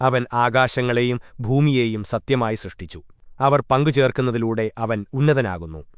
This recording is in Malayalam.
അവൻ ആകാശങ്ങളെയും ഭൂമിയെയും സത്യമായി സൃഷ്ടിച്ചു. അവർ പങ്കുചേർക്കുന്നതിലൂടെ അവൻ ഉന്നതനാകുന്നു.